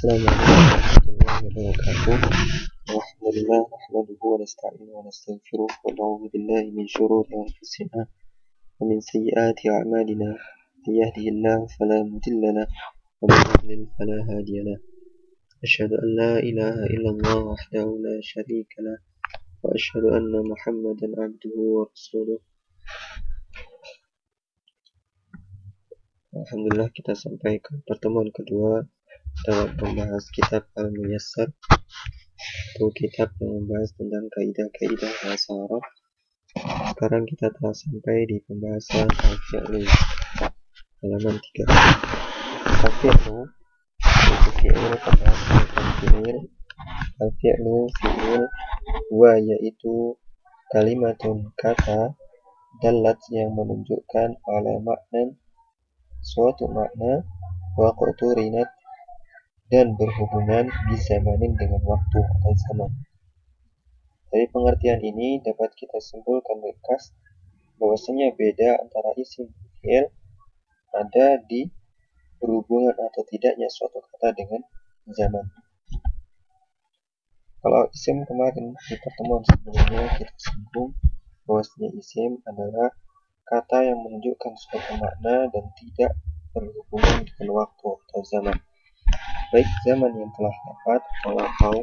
السلام عليكم ورحمة الله وبركاته. الحمد لله نحمده ونستعينه ونستغفره ونعوذ بالله من شرور أنفسنا ومن سيئات أعمالنا. من يهده الله فلا مضل له ومن يضلل فلا هادي له. أشهد أن لا إله إلا الله وحده لا شريك له وأشهد أن محمدا عبده ورسوله. Alhamdulillah kita sampai ke pertemuan kedua dalam membahas kitab Al-Muyassar itu kitab yang membahas tentang kaidah-kaidah bahasa Arab sekarang kita telah sampai di pembahasan al-fi'lu halaman 3 al-fi'lu itu fi'il pembahasan fi'il al-fi'lu fi'il wa yaitu kalimatun kata dalat yang menunjukkan pada makna suatu makna waqtu rinat dan berhubungan zamanin dengan waktu atau zaman. Dari pengertian ini dapat kita simpulkan ringkas bahwasanya beda antara isim fi'il ada di berhubungan atau tidaknya suatu kata dengan zaman. Kalau isim kemarin di pertemuan sebelumnya kita singgung bahwasanya isim adalah kata yang menunjukkan suatu makna dan tidak berhubungan dengan waktu atau zaman. Baik zaman yang telah atau lampau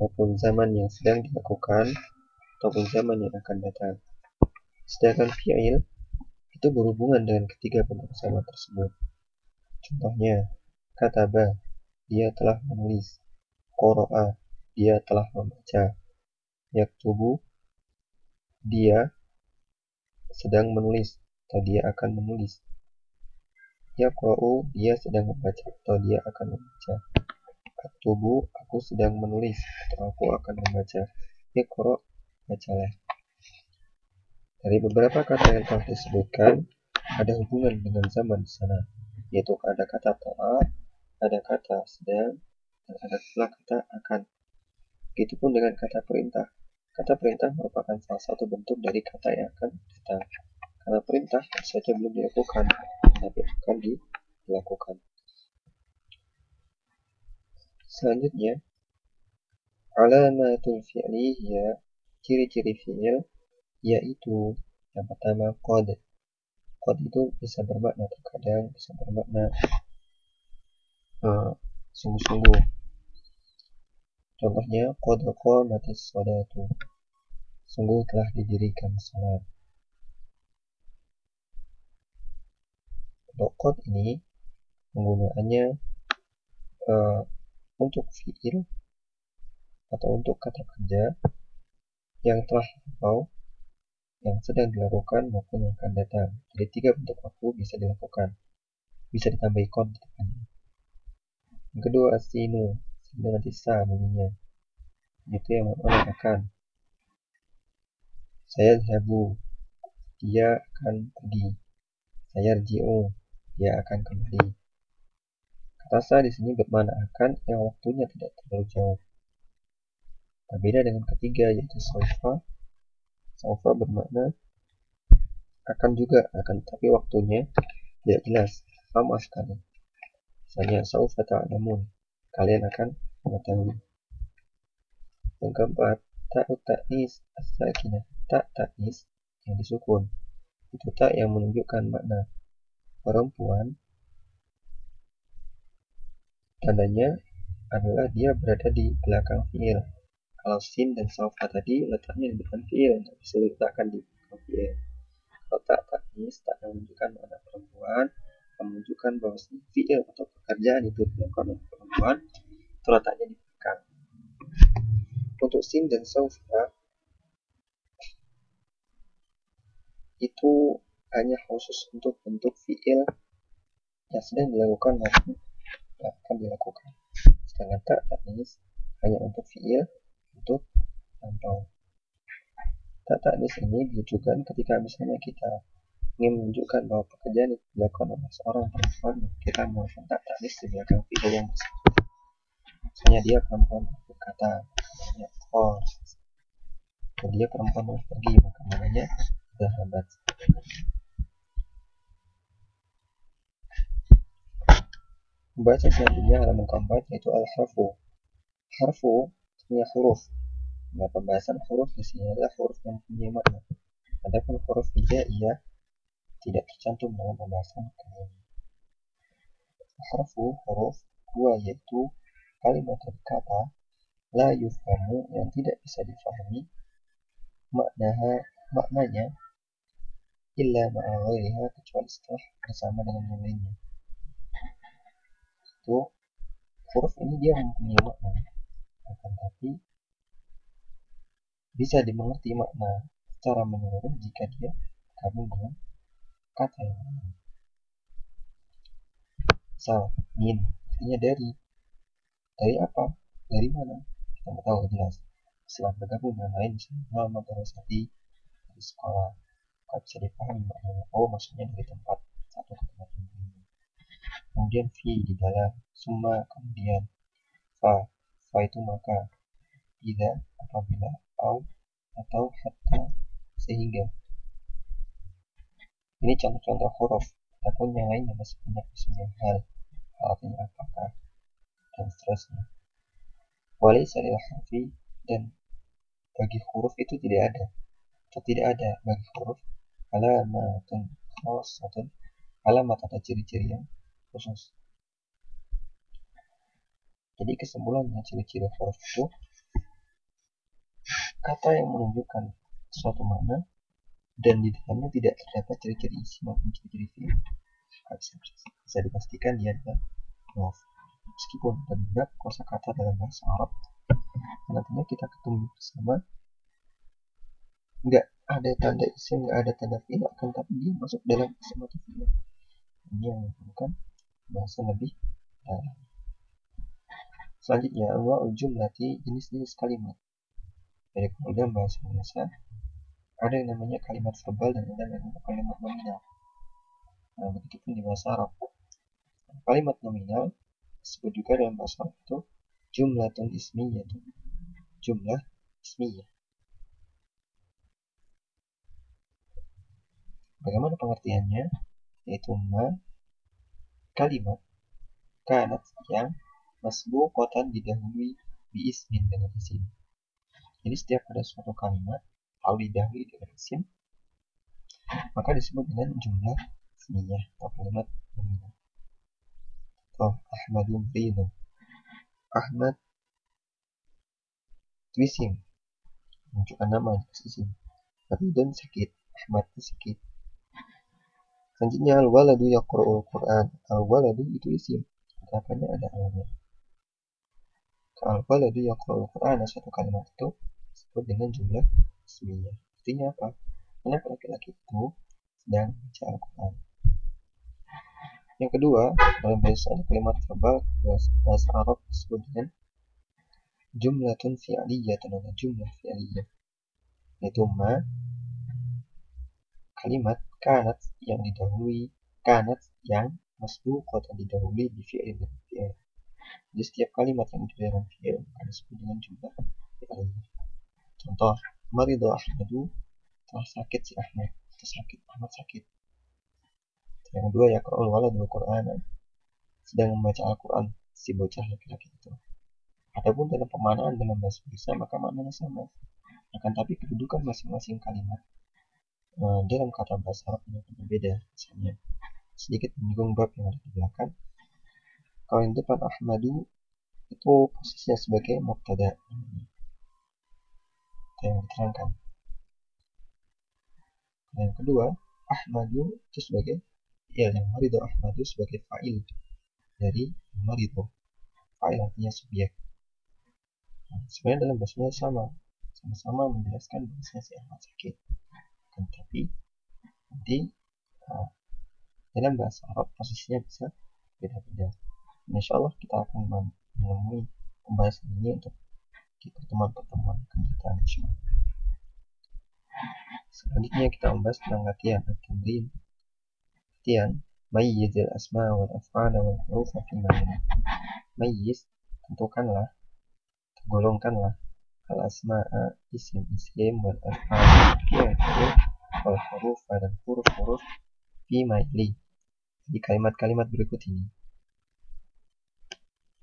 maupun zaman yang sedang dilakukan ataupun zaman yang akan datang. Sedangkan fi'il itu berhubungan dengan ketiga bentuk zaman tersebut. Contohnya, kata ba, dia telah menulis. Qoro'a, dia telah membaca. Yaktubu, dia sedang menulis atau dia akan menulis. Yaqra'u dia sedang membaca atau dia akan membaca. Aktubu aku sedang menulis atau aku akan membaca. Iqra bacalah. Dari beberapa kata yang telah disebutkan ada hubungan dengan zaman di sana, yaitu ada kata to'a, ada kata sedang, dan ada pula kata akan. Begitupun dengan kata perintah. Kata perintah merupakan salah satu bentuk dari kata yang akan datang. Karena perintah saja belum dilakukan, tapi akan dilakukan. Selanjutnya, alamatul fi'li ya ciri-ciri fi'il yaitu yang pertama qad. Qad itu bisa bermakna terkadang bisa bermakna uh, sungguh-sungguh Contohnya, qad qamatis salatu. Sungguh telah didirikan salat. Untuk ini penggunaannya uh, untuk fiil atau untuk kata kerja yang telah lampau, yang sedang dilakukan maupun yang akan datang. Jadi tiga bentuk waktu bisa dilakukan. Bisa ditambahi kon Yang kedua asinu dengan sa bunyinya. Itu yang mengatakan saya zahabu dia akan pergi. Saya rji'u dia akan kembali kata di sini bermakna akan yang waktunya tidak terlalu jauh berbeda dengan ketiga yaitu sofa sofa bermakna akan juga akan tapi waktunya tidak jelas lama sekali misalnya saufa ta'lamun kalian akan mengetahui. Yang keempat, tak taknis as-sakinah. Tak taknis yang disukun. Itu tak yang menunjukkan makna perempuan. Tandanya adalah dia berada di belakang fiil. Kalau sin dan sofa tadi letaknya di depan fiil, tapi bisa diletakkan di belakang fiil. Kalau tak taknis, tak menunjukkan makna perempuan, menunjukkan bahwa fiil atau pekerjaan itu dilakukan oleh perempuan terletaknya di belakang. Untuk sin dan saufa itu hanya khusus untuk bentuk fiil yang sedang dilakukan maupun akan dilakukan. Sedangkan tak taknis hanya untuk fiil untuk lampau. Tak taknis ini ditujukan ketika misalnya kita ingin menunjukkan bahwa pekerjaan itu dilakukan oleh seorang perempuan, kita menggunakan tak taknis di belakang video yang tersebut. Misalnya dia perempuan berkata, namanya oh, dia perempuan harus pergi, maka namanya sahabat. Pembahasan selanjutnya halaman keempat yaitu al-harfu. Harfu artinya huruf. Nah, pembahasan huruf di sini adalah huruf yang punya makna. Adapun huruf ia tidak tercantum dalam pembahasan kali ini. Harfu huruf dua yaitu kalimat kata la yufhamu yang tidak bisa difahami maknaha maknanya illa ma'a kecuali setelah bersama dengan yang lainnya itu huruf ini dia mempunyai makna akan tapi bisa dimengerti makna secara menyeluruh jika dia gabung dengan kata yang lain. Misal, min artinya dari. Dari apa? Dari mana? Kita nggak tahu jelas. Setelah bergabung dengan lain, misalnya nama Darasati dari sekolah, maka bisa dipahami maknanya. Oh, maksudnya dari tempat satu ke tempat yang lain kemudian fi di dalam semua kemudian fa. Fa itu maka tidak apabila au atau hatta sehingga. Ini contoh-contoh huruf. Ataupun yang lainnya masih banyak misalnya hal. Artinya apakah dan seterusnya. Wali salil harfi dan bagi huruf itu tidak ada. Atau tidak ada bagi huruf alamatun khasatun. Alamat atau ciri-ciri yang khusus. Jadi kesimpulannya ciri-ciri huruf itu kata yang menunjukkan suatu makna dan di dalamnya tidak terdapat ciri-ciri isi maupun ciri-ciri fi'il. Bisa, dipastikan dia adalah huruf. Meskipun ada beberapa kosakata dalam bahasa Arab, nantinya kita ketemu bersama nggak ada tanda isim, nggak ada tanda fi'il, akan tapi dia masuk dalam isim atau fi'il. Ini yang menunjukkan bahasa lebih dalam. Selanjutnya, anwa'ul jumlati jenis-jenis kalimat. Jadi dalam bahasa Indonesia ada yang namanya kalimat verbal dan ada yang namanya kalimat nominal. Nah, begitu pun di bahasa Arab. Kalimat nominal disebut juga dalam bahasa Arab itu jumlatun ismiyah jumlah ismiyah. Bagaimana pengertiannya? Yaitu ma kalimat kanat yang masbuqatan didahului ismin dengan isim. Jadi setiap ada suatu kalimat lalu didahului dengan isim maka disebut dengan jumlah ismiyah atau kalimat nominal. Oh, Ahmadun Ridho. Ahmad itu menunjukkan nama isim. Ridho sakit. Ahmad itu sakit. Selanjutnya al-waladu yaqra'ul Qur'an. Al-waladu itu isim. Katanya ada alamnya. Al-waladu yaqra'ul Qur'an satu kalimat itu disebut dengan jumlah ismiyah. Artinya apa? Anak laki-laki itu sedang baca Al-Quran. Yang kedua, dalam bahasa kalimat verbal bahasa Arab disebut dengan jumlatun fi'liyatun atau jumlah fi'liyah. Yaitu ma kalimat kanat yang didahului kanat yang masbuqatan didahului di fi'il dan fi'il. Jadi setiap kalimat yang dalam fi'il akan disebut dengan jumlah fi'il. Contoh, Maridu Ahmadu telah sakit si Ahmad. Telah sakit, Ahmad sakit. Yang kedua, ya Qur'ul waladul Qur'an sedang membaca Al-Quran si bocah laki-laki itu. Adapun dalam pemanaan dalam bahasa Indonesia maka maknanya sama. Akan tapi kedudukan masing-masing kalimat Eh, dalam kata bahasa Arab yang berbeda misalnya. Sedikit menyinggung bab yang ada di belakang. Kalau yang depan Ahmadu itu posisinya sebagai mubtada. Yang diterangkan. Yang kedua Ahmadu itu sebagai ya yang marido Ahmadu sebagai fa'il. Dari marido fa'il artinya subjek. Nah, sebenarnya dalam bahasanya sama. Sama-sama menjelaskan bahasanya si Ahmad sakit akan tapi nanti uh, dalam bahasa Arab posisinya bisa beda-beda. Insya Allah kita akan menemui pembahasan ini untuk di pertemuan-pertemuan datang insya. Selanjutnya kita membahas tentang latihan at-tamrin. Latihan mayyiz al-asma wal af'ala wal huruf fi. Mayyiz tentukanlah, tergolongkanlah al-asma'a isim-isim wal af'al fi'il wal huruf dan huruf-huruf fi maili. Di kalimat-kalimat berikut ini.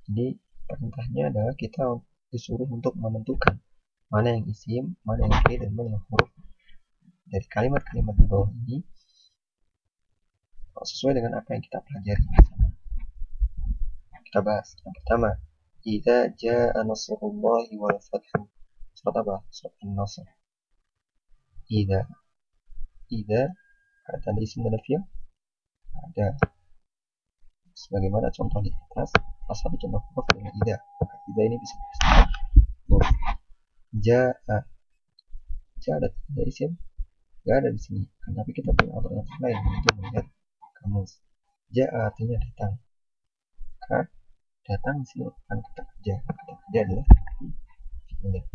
Jadi perintahnya adalah kita disuruh untuk menentukan mana yang isim mana yang fi'il dan mana yang huruf. Dari kalimat-kalimat di bawah ini sesuai dengan apa yang kita pelajari kita bahas. Yang pertama Idza jaa nasrullahi wal fathu surat apa? Surat an-nasr Idza Idza tanda isim dan fi'il ada. Sebagaimana contoh di atas satu contoh huruf adalah ida. Maka ida ini bisa disebut huruf jaa ja ada tanda isim ada di sini. Tapi kita punya alternatif lain untuk melihat kamus. Jaa artinya datang. Maka datang merupakan kata kerja kata kerja adalah fi'il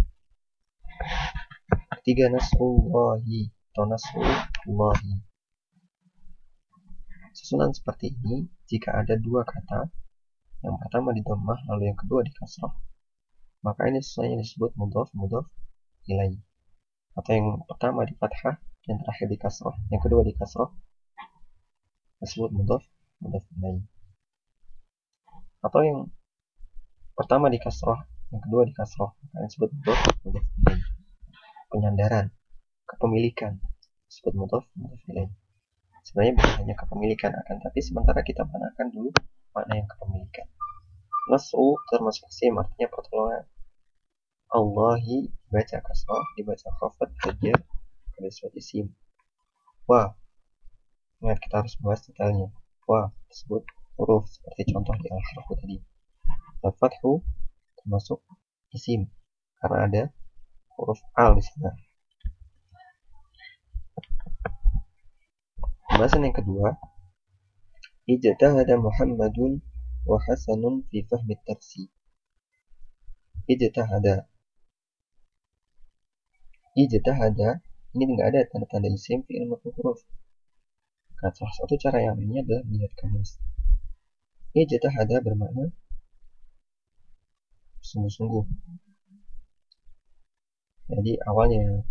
ketiga nasrullahi atau nasrullahi Susunan seperti ini jika ada dua kata, yang pertama di dhammah lalu yang kedua di kasrah, maka ini sesuai yang disebut mudhaf mudhaf ilaih. Atau yang pertama di fathah, yang terakhir di kasrah, yang kedua di kasrah, disebut mudhaf mudhaf ilaih. Atau yang pertama di kasrah, yang kedua di kasrah, maka ini disebut mudhaf ilaih. Penyandaran, kepemilikan, disebut mudhaf mudhaf ilaih sebenarnya bukan hanya kepemilikan akan tapi sementara kita manakan dulu makna yang kepemilikan. Nasu termasuk isim artinya pertolongan. Allahi dibaca kasrah dibaca khafat kerja pada suatu isim wa. Ingat kita harus bahas detailnya. Wa tersebut huruf seperti contoh di al-harfu tadi al-fathu termasuk isim karena ada huruf al di sana Pembahasan yang kedua, ijtahada Muhammadun wa Hasanun fi fahmi tarsi. Ijtahada. Ijtahada ini tidak ada tanda-tanda isim fi'il maupun huruf. Nah, salah satu cara yang lainnya adalah melihat kamus. Ijtahada bermakna sungguh-sungguh. Jadi awalnya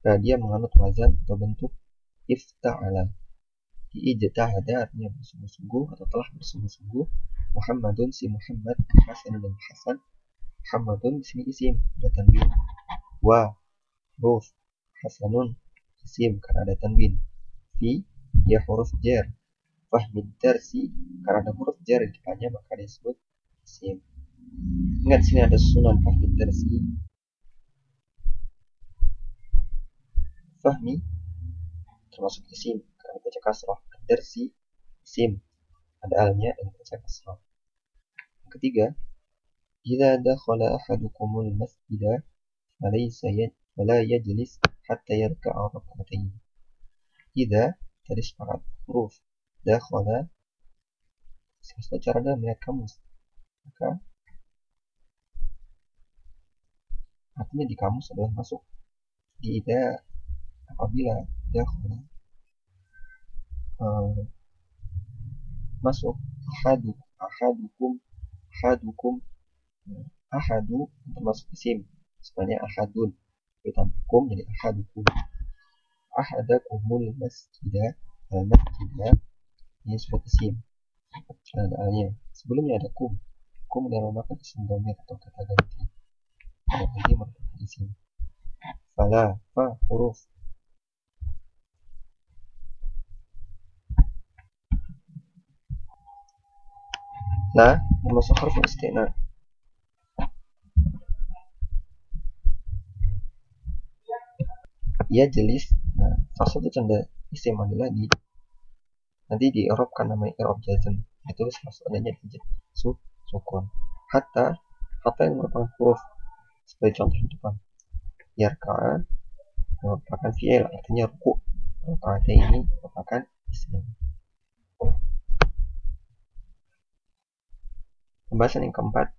nah, dia menganut wazan atau bentuk ifta'ala. Ijtahada artinya bersungguh-sungguh atau telah bersungguh-sungguh. Muhammadun si Muhammad Hasan dan Hasan. Muhammadun di sini isim ada tanwin. Wa huruf Hasanun isim karena ada tanwin. Fi ya huruf jar fahmid darsi karena ada huruf jar di depannya maka disebut isim ingat sini ada sunan fahmid darsi fahmi? Termasuk isim karena dibaca kasroh. Dersi isim ada alnya dan dibaca kasroh. Ketiga jika dakhala ahadukumul masjida falaysa wala yajlis hatta yarka'a rak'atain jika tadi sepakat huruf dakhala salah satu cara adalah melihat kamus maka artinya di kamus adalah masuk. Di ida apabila dakhala uh, masuk ahadu ahadukum ahadukum ahadu termasuk isim. Sebenarnya ahadun ditambahkum jadi ahadukum. Ahadakumul masjidah al masjidah isim ada alnya sebelumnya ada kum. Kum dinamakan isim domir atau kata ganti. Kata ganti merupakan isim fala fa huruf. La termasuk huruf istina. Ia jelis nah salah satu canda isim adalah di nanti di kan namanya Erob jazm itu satu adanya di su sukun. Hatta hatta yang merupakan huruf. Sebagai contoh di depan. Yarka merupakan fi'il artinya ruku. Rakaat ini merupakan isim. Pembahasan yang keempat.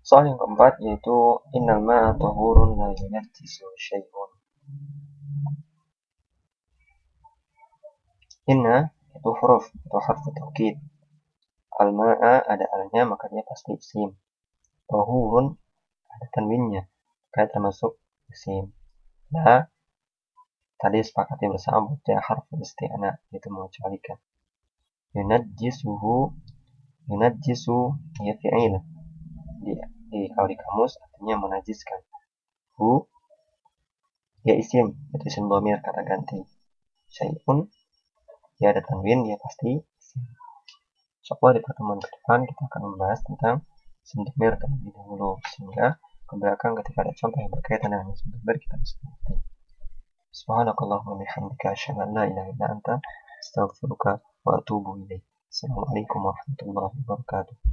Soal yang keempat yaitu innal ma'a tahurun la yunajjisu syai'un. Inna itu huruf atau harfu taukid. Al-ma'a ada alnya maka dia pasti isim. Tahurun ada tanwinnya maka termasuk isim. La tadi sepakati bersama bahwa harfu isti'ana itu mengecualikan yunajjisuhu yunajjisu ya fi'il di, di kalau di kamus artinya menajiskan hu ya isim itu isim domir kata ganti syai'un ada tanwin ya pasti isim Insya di pertemuan ke depan kita akan membahas tentang domir terlebih dahulu sehingga ke belakang ketika ada contoh yang berkaitan dengan domir kita bisa mengerti Subhanakallahumma bihamdika asyhadu an la ilaha illa anta astaghfiruka wa atubu ilaik. Assalamualaikum warahmatullahi wabarakatuh.